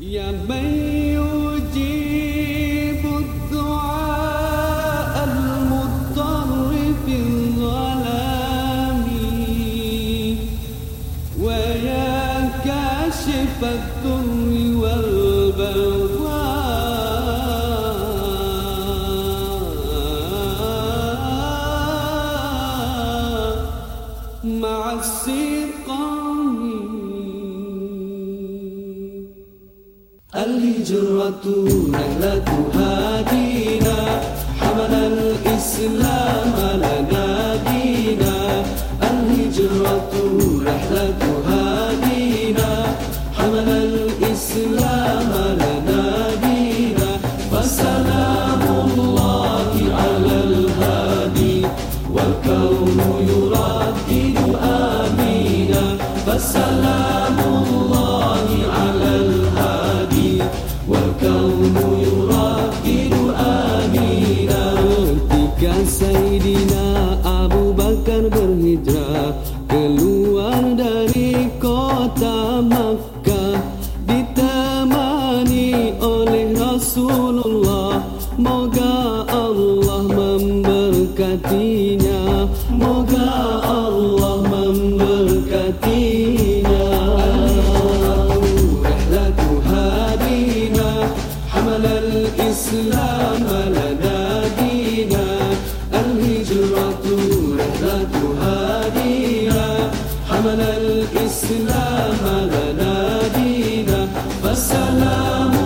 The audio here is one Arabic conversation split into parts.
يا من يجيب الدعاء المضطر في الظلام ويا كاشف الضر والبغاء مع السير Al-Hijratu Nailatu Hadina Hamal Al-Islam Ala Nabina Al-Hijratu Rahlatu Hadina Hamal Al-Islam Ala Nabina Fasalamu Allahi Ala Al-Hadi Wal-Kawmu Yuradidu Amina Fasalamu Moga Allah memberkatinya Moga Allah memberkatinya رحلة هادينا حمل الإسلام لنا دينا الهجرة رحلة هادينا حمل الإسلام لنا دينا فالسلام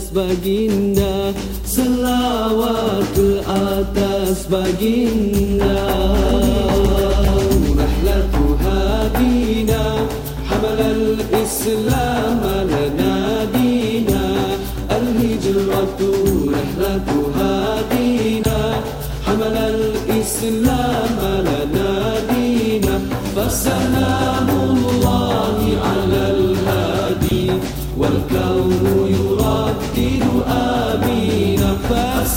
atas baginda selawat ke atas baginda mahlatu hadina hamal al islam lana dina al hijratu rahlatu hadina hamal al islam lana dina fasalamu allahi ala al hadi wal kaumu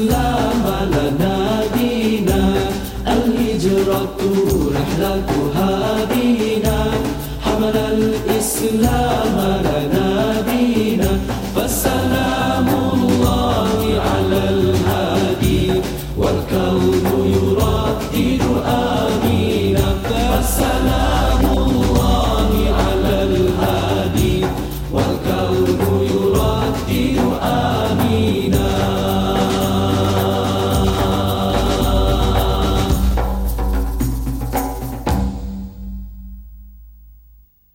الإسلام لنا دينا الهجرة رحلة هادينا حمل الإسلام